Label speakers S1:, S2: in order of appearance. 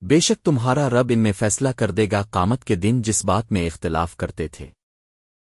S1: بے شک تمہارا رب ان میں فیصلہ کر دے گا قامت کے دن جس بات میں اختلاف کرتے تھے۔